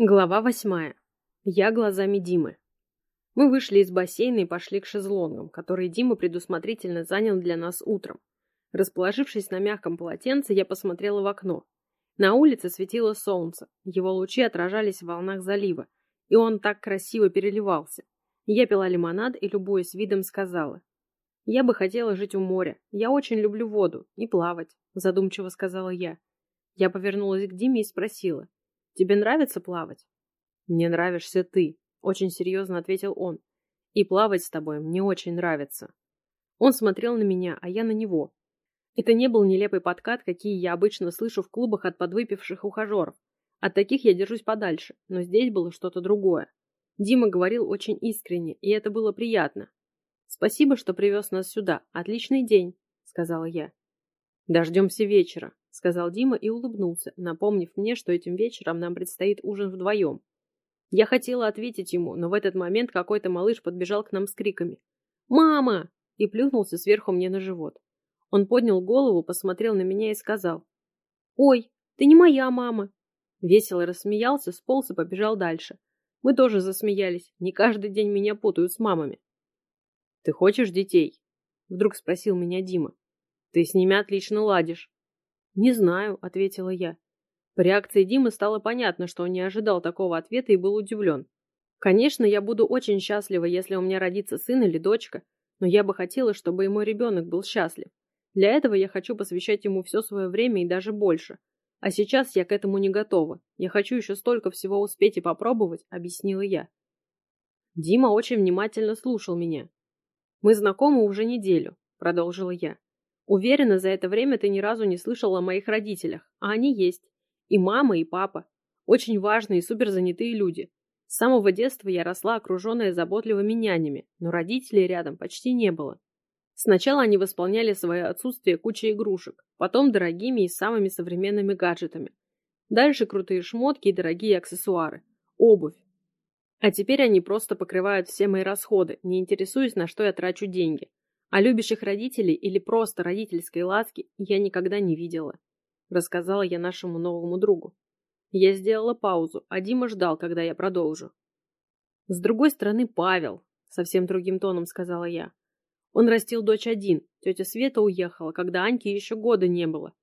Глава восьмая. Я глазами Димы. Мы вышли из бассейна и пошли к шезлонгам, которые Дима предусмотрительно занял для нас утром. Расположившись на мягком полотенце, я посмотрела в окно. На улице светило солнце, его лучи отражались в волнах залива, и он так красиво переливался. Я пила лимонад и, любуясь видом, сказала. «Я бы хотела жить у моря. Я очень люблю воду и плавать», – задумчиво сказала я. Я повернулась к Диме и спросила. Тебе нравится плавать? Мне нравишься ты, очень серьезно ответил он. И плавать с тобой мне очень нравится. Он смотрел на меня, а я на него. Это не был нелепый подкат, какие я обычно слышу в клубах от подвыпивших ухажеров. От таких я держусь подальше, но здесь было что-то другое. Дима говорил очень искренне, и это было приятно. «Спасибо, что привез нас сюда. Отличный день», — сказала я. «Дождемся вечера», — сказал Дима и улыбнулся, напомнив мне, что этим вечером нам предстоит ужин вдвоем. Я хотела ответить ему, но в этот момент какой-то малыш подбежал к нам с криками «Мама!» и плюхнулся сверху мне на живот. Он поднял голову, посмотрел на меня и сказал «Ой, ты не моя мама!» Весело рассмеялся, сполз и побежал дальше. Мы тоже засмеялись, не каждый день меня путают с мамами. «Ты хочешь детей?» — вдруг спросил меня Дима. «Ты с ними отлично ладишь». «Не знаю», — ответила я. По реакции Димы стало понятно, что он не ожидал такого ответа и был удивлен. «Конечно, я буду очень счастлива, если у меня родится сын или дочка, но я бы хотела, чтобы и мой ребенок был счастлив. Для этого я хочу посвящать ему все свое время и даже больше. А сейчас я к этому не готова. Я хочу еще столько всего успеть и попробовать», — объяснила я. Дима очень внимательно слушал меня. «Мы знакомы уже неделю», — продолжила я. Уверена, за это время ты ни разу не слышал о моих родителях, а они есть. И мама, и папа. Очень важные и суперзанятые люди. С самого детства я росла окруженная заботливыми нянями, но родителей рядом почти не было. Сначала они восполняли свое отсутствие кучей игрушек, потом дорогими и самыми современными гаджетами. Дальше крутые шмотки и дорогие аксессуары. Обувь. А теперь они просто покрывают все мои расходы, не интересуясь, на что я трачу деньги. А любящих родителей или просто родительской ласки я никогда не видела, рассказала я нашему новому другу. Я сделала паузу, а Дима ждал, когда я продолжу. С другой стороны, Павел, совсем другим тоном сказала я. Он растил дочь один, тетя Света уехала, когда Аньки еще года не было.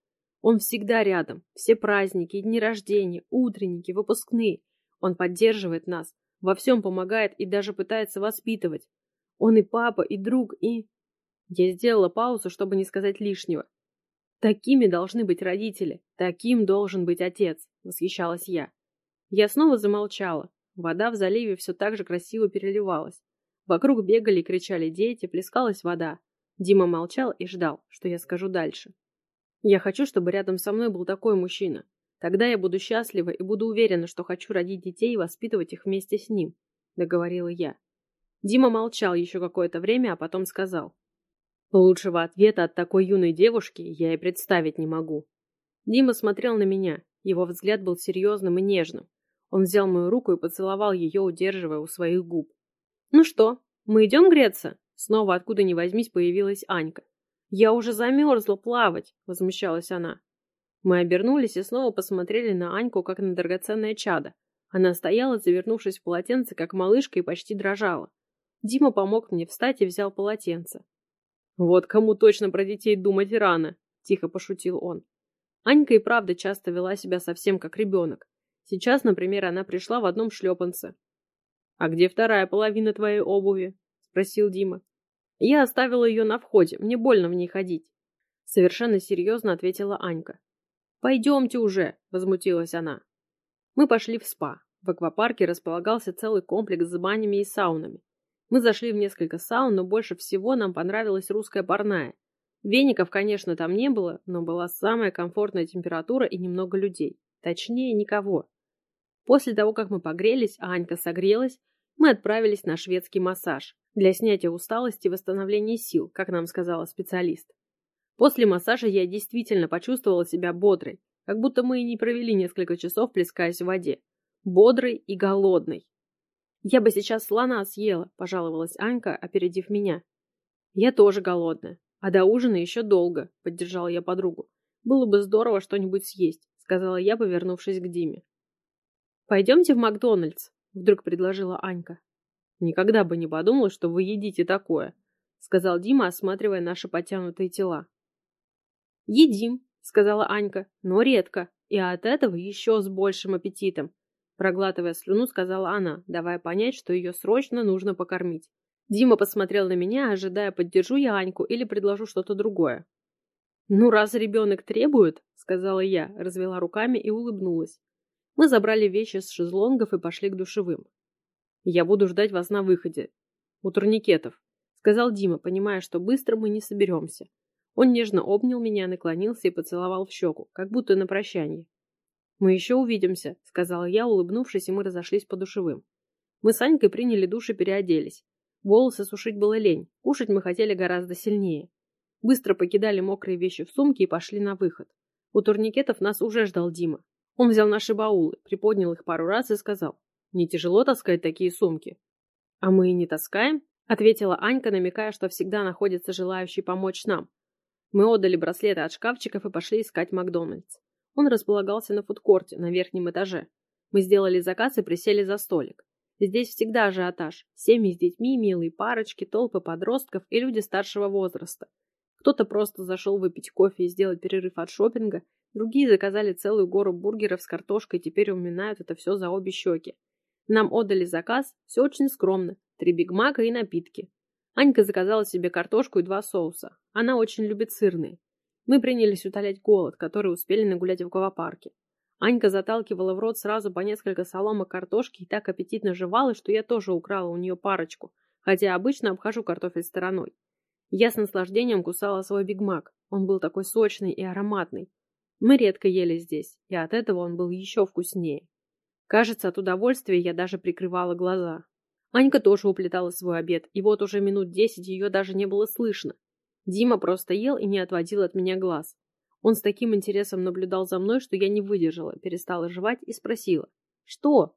Он всегда рядом, все праздники, дни рождения, утренники, выпускные. Он поддерживает нас, во всем помогает и даже пытается воспитывать. Он и папа, и друг, и... Я сделала паузу, чтобы не сказать лишнего. Такими должны быть родители, таким должен быть отец, восхищалась я. Я снова замолчала. Вода в заливе все так же красиво переливалась. Вокруг бегали и кричали дети, плескалась вода. Дима молчал и ждал, что я скажу дальше. Я хочу, чтобы рядом со мной был такой мужчина. Тогда я буду счастлива и буду уверена, что хочу родить детей и воспитывать их вместе с ним, договорила я. Дима молчал еще какое-то время, а потом сказал. Лучшего ответа от такой юной девушки я и представить не могу. Дима смотрел на меня. Его взгляд был серьезным и нежным. Он взял мою руку и поцеловал ее, удерживая у своих губ. «Ну что, мы идем греться?» Снова откуда ни возьмись появилась Анька. «Я уже замерзла плавать!» – возмущалась она. Мы обернулись и снова посмотрели на Аньку, как на драгоценное чадо. Она стояла, завернувшись в полотенце, как малышка, и почти дрожала. Дима помог мне встать и взял полотенце. «Вот кому точно про детей думать рано», – тихо пошутил он. Анька и правда часто вела себя совсем как ребенок. Сейчас, например, она пришла в одном шлепанце. «А где вторая половина твоей обуви?» – спросил Дима. «Я оставила ее на входе, мне больно в ней ходить». Совершенно серьезно ответила Анька. «Пойдемте уже», – возмутилась она. Мы пошли в спа. В аквапарке располагался целый комплекс с банями и саунами. Мы зашли в несколько саун, но больше всего нам понравилась русская парная. Веников, конечно, там не было, но была самая комфортная температура и немного людей. Точнее, никого. После того, как мы погрелись, а Анька согрелась, мы отправились на шведский массаж для снятия усталости и восстановления сил, как нам сказала специалист. После массажа я действительно почувствовала себя бодрой, как будто мы и не провели несколько часов, плескаясь в воде. Бодрой и голодной. «Я бы сейчас слона съела», – пожаловалась Анька, опередив меня. «Я тоже голодная. А до ужина еще долго», – поддержала я подругу. «Было бы здорово что-нибудь съесть», – сказала я, повернувшись к Диме. «Пойдемте в Макдональдс», — вдруг предложила Анька. «Никогда бы не подумал, что вы едите такое», — сказал Дима, осматривая наши потянутые тела. «Едим», — сказала Анька, — «но редко, и от этого еще с большим аппетитом», — проглатывая слюну, сказала она, давая понять, что ее срочно нужно покормить. Дима посмотрел на меня, ожидая, поддержу я Аньку или предложу что-то другое. «Ну, раз ребенок требует», — сказала я, развела руками и улыбнулась. Мы забрали вещи с шезлонгов и пошли к душевым. «Я буду ждать вас на выходе. У турникетов», — сказал Дима, понимая, что быстро мы не соберемся. Он нежно обнял меня, наклонился и поцеловал в щеку, как будто на прощание. «Мы еще увидимся», — сказала я, улыбнувшись, и мы разошлись по душевым. Мы с Анькой приняли душ и переоделись. Волосы сушить было лень, кушать мы хотели гораздо сильнее. Быстро покидали мокрые вещи в сумке и пошли на выход. У турникетов нас уже ждал Дима. Он взял наши баулы, приподнял их пару раз и сказал, «Не тяжело таскать такие сумки?» «А мы и не таскаем», — ответила Анька, намекая, что всегда находится желающий помочь нам. Мы отдали браслеты от шкафчиков и пошли искать Макдональдс. Он располагался на фудкорте на верхнем этаже. Мы сделали заказ и присели за столик. Здесь всегда ажиотаж. Семьи с детьми, милые парочки, толпы подростков и люди старшего возраста. Кто-то просто зашел выпить кофе и сделать перерыв от шопинга, другие заказали целую гору бургеров с картошкой и теперь уминают это все за обе щеки. Нам отдали заказ, все очень скромно, три бигмака и напитки. Анька заказала себе картошку и два соуса. Она очень любит сырные. Мы принялись утолять голод, который успели нагулять в аквапарке. Анька заталкивала в рот сразу по несколько соломок картошки и так аппетитно жевала, что я тоже украла у нее парочку, хотя обычно обхожу картофель стороной. Я с наслаждением кусала свой бигмак. Он был такой сочный и ароматный. Мы редко ели здесь, и от этого он был еще вкуснее. Кажется, от удовольствия я даже прикрывала глаза. Анька тоже уплетала свой обед, и вот уже минут десять ее даже не было слышно. Дима просто ел и не отводил от меня глаз. Он с таким интересом наблюдал за мной, что я не выдержала, перестала жевать и спросила. «Что?»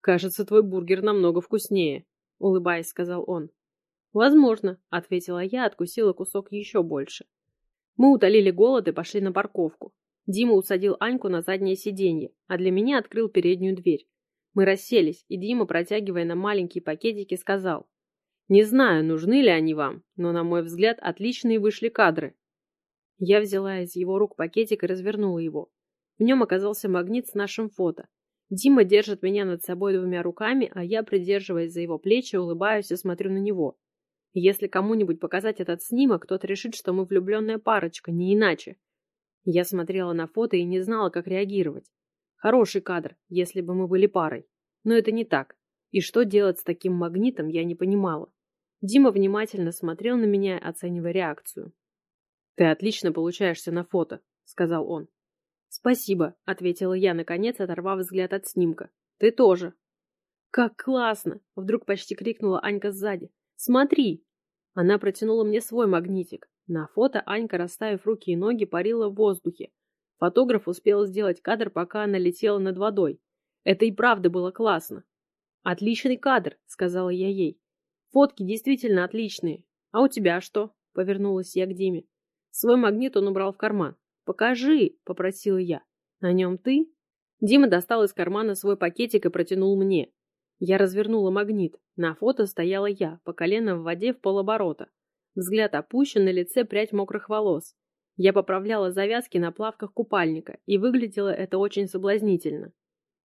«Кажется, твой бургер намного вкуснее», — улыбаясь, сказал он. «Возможно», — ответила я, откусила кусок еще больше. Мы утолили голод и пошли на парковку. Дима усадил Аньку на заднее сиденье, а для меня открыл переднюю дверь. Мы расселись, и Дима, протягивая нам маленькие пакетики, сказал. «Не знаю, нужны ли они вам, но, на мой взгляд, отличные вышли кадры. Я взяла из его рук пакетик и развернула его. В нем оказался магнит с нашим фото. Дима держит меня над собой двумя руками, а я, придерживаясь за его плечи, улыбаюсь и смотрю на него. Если кому-нибудь показать этот снимок, тот решит, что мы влюбленная парочка, не иначе. Я смотрела на фото и не знала, как реагировать. Хороший кадр, если бы мы были парой. Но это не так. И что делать с таким магнитом, я не понимала. Дима внимательно смотрел на меня, оценивая реакцию. «Ты отлично получаешься на фото», — сказал он. «Спасибо», — ответила я, наконец, оторвав взгляд от снимка. «Ты тоже». «Как классно!» — вдруг почти крикнула Анька сзади. «Смотри!» Она протянула мне свой магнитик. На фото Анька, расставив руки и ноги, парила в воздухе. Фотограф успел сделать кадр, пока она летела над водой. Это и правда было классно. «Отличный кадр», — сказала я ей. «Фотки действительно отличные. А у тебя что?» — повернулась я к Диме. Свой магнит он убрал в карман. «Покажи!» — попросила я. «На нем ты?» Дима достал из кармана свой пакетик и протянул мне. Я развернула магнит. На фото стояла я, по колено в воде в полоборота. Взгляд опущен, на лице прядь мокрых волос. Я поправляла завязки на плавках купальника, и выглядело это очень соблазнительно.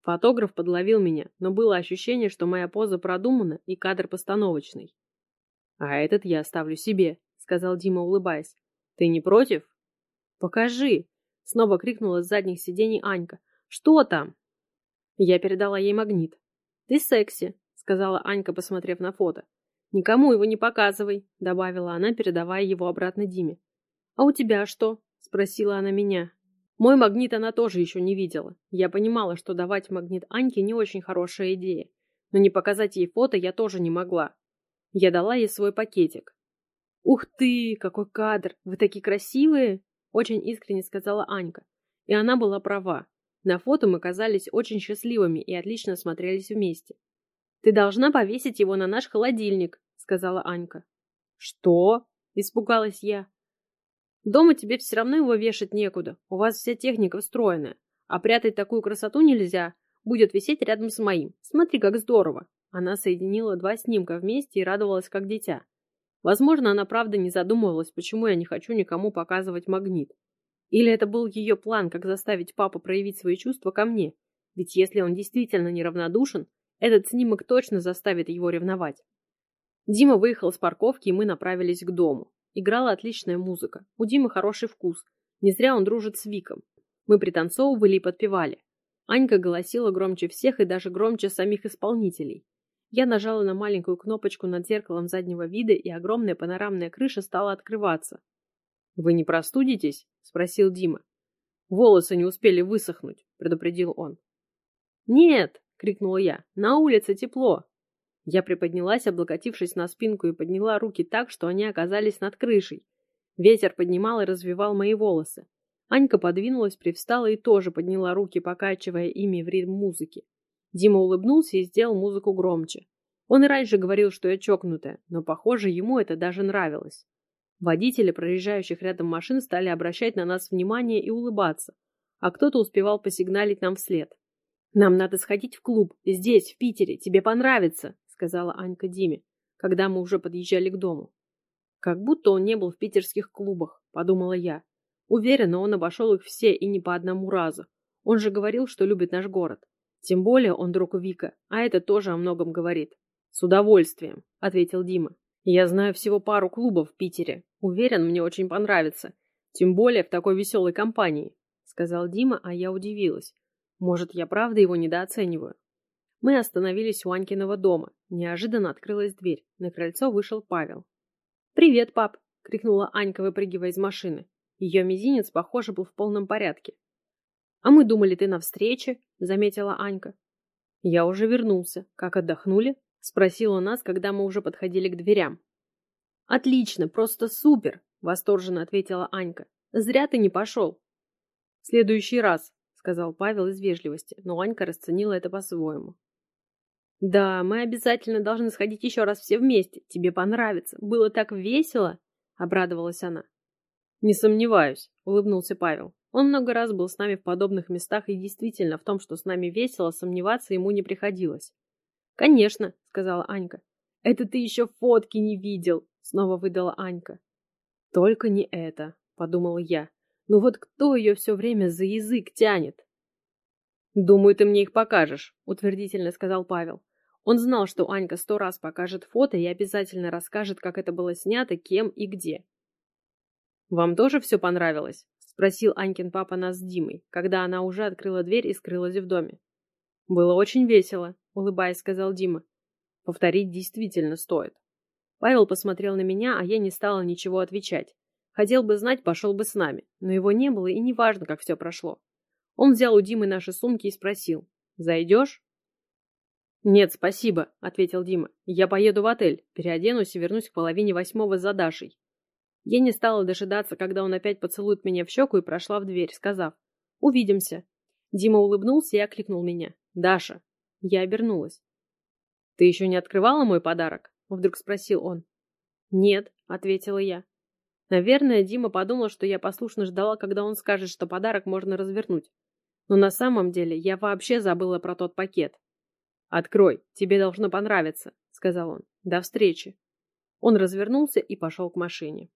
Фотограф подловил меня, но было ощущение, что моя поза продумана и кадр постановочный. «А этот я оставлю себе», — сказал Дима, улыбаясь. «Ты не против?» «Покажи!» — снова крикнула с задних сидений Анька. «Что там?» Я передала ей магнит. «Ты секси», — сказала Анька, посмотрев на фото. «Никому его не показывай», — добавила она, передавая его обратно Диме. «А у тебя что?» — спросила она меня. Мой магнит она тоже еще не видела. Я понимала, что давать магнит Аньке не очень хорошая идея. Но не показать ей фото я тоже не могла. Я дала ей свой пакетик. «Ух ты, какой кадр! Вы такие красивые!» Очень искренне сказала Анька. И она была права. На фото мы казались очень счастливыми и отлично смотрелись вместе. «Ты должна повесить его на наш холодильник», — сказала Анька. «Что?» — испугалась я. «Дома тебе все равно его вешать некуда, у вас вся техника встроенная, а прятать такую красоту нельзя. будет висеть рядом с моим. Смотри, как здорово. Она соединила два снимка вместе и радовалась, как дитя. Возможно, она правда не задумывалась, почему я не хочу никому показывать магнит. Или это был ее план, как заставить папу проявить свои чувства ко мне. Ведь если он действительно неравнодушен, этот снимок точно заставит его ревновать. Дима выехал с парковки, и мы направились к дому. Играла отличная музыка. У Димы хороший вкус. Не зря он дружит с Виком. Мы пританцовывали и подпевали. Анька голосила громче всех и даже громче самих исполнителей. Я нажала на маленькую кнопочку над зеркалом заднего вида, и огромная панорамная крыша стала открываться. «Вы не простудитесь?» – спросил Дима. «Волосы не успели высохнуть», – предупредил он. «Нет!» — крикнула я. «На улице тепло!» Я приподнялась, облокотившись на спинку, и подняла руки так, что они оказались над крышей. Ветер поднимал и развивал мои волосы. Анька подвинулась, привстала и тоже подняла руки, покачивая ими в ритм музыки. Дима улыбнулся и сделал музыку громче. Он и раньше говорил, что я чокнутая, но, похоже, ему это даже нравилось. Водители проезжающих рядом машин стали обращать на нас внимание и улыбаться, а кто-то успевал посигналить нам вслед. «Нам надо сходить в клуб. Здесь, в Питере. Тебе понравится», — сказала Анька Диме, когда мы уже подъезжали к дому. «Как будто он не был в питерских клубах», — подумала я. Уверена, он обошел их все и не по одному разу. Он же говорил, что любит наш город. Тем более он друг Вика, а это тоже о многом говорит. «С удовольствием», — ответил Дима. «Я знаю всего пару клубов в Питере. Уверен, мне очень понравится. Тем более в такой веселой компании», — сказал Дима, а я удивилась. Может, я правда его недооцениваю? Мы остановились у Анькиного дома. Неожиданно открылась дверь. На крыльцо вышел Павел. «Привет, пап!» — крикнула Анька, выпрыгивая из машины. Ее мизинец, похоже, был в полном порядке. «А мы думали, ты на встрече», — заметила Анька. «Я уже вернулся. Как отдохнули?» — спросила нас, когда мы уже подходили к дверям. «Отлично, просто супер!» — восторженно ответила Анька. «Зря ты не пошел». «В следующий раз», сказал Павел из вежливости, но Анька расценила это по-своему. «Да, мы обязательно должны сходить еще раз все вместе. Тебе понравится. Было так весело!» — обрадовалась она. «Не сомневаюсь», — улыбнулся Павел. Он много раз был с нами в подобных местах, и действительно в том, что с нами весело, сомневаться ему не приходилось. «Конечно», — сказала Анька. «Это ты еще фотки не видел», — снова выдала Анька. «Только не это», — подумала я. Ну вот кто ее все время за язык тянет? «Думаю, ты мне их покажешь», — утвердительно сказал Павел. Он знал, что Анька сто раз покажет фото и обязательно расскажет, как это было снято, кем и где. «Вам тоже все понравилось?» — спросил Анькин папа нас с Димой, когда она уже открыла дверь и скрылась в доме. «Было очень весело», — улыбаясь, сказал Дима. «Повторить действительно стоит». Павел посмотрел на меня, а я не стала ничего отвечать. Хотел бы знать, пошел бы с нами, но его не было и неважно, как все прошло. Он взял у Димы наши сумки и спросил. «Зайдешь?» «Нет, спасибо», — ответил Дима. «Я поеду в отель, переоденусь и вернусь к половине восьмого за Дашей». Я не стала дожидаться, когда он опять поцелует меня в щеку и прошла в дверь, сказав «Увидимся». Дима улыбнулся и окликнул меня. «Даша». Я обернулась. «Ты еще не открывала мой подарок?» — вдруг спросил он. «Нет», — ответила я. Наверное, Дима подумал, что я послушно ждала, когда он скажет, что подарок можно развернуть. Но на самом деле я вообще забыла про тот пакет. «Открой, тебе должно понравиться», — сказал он. «До встречи». Он развернулся и пошел к машине.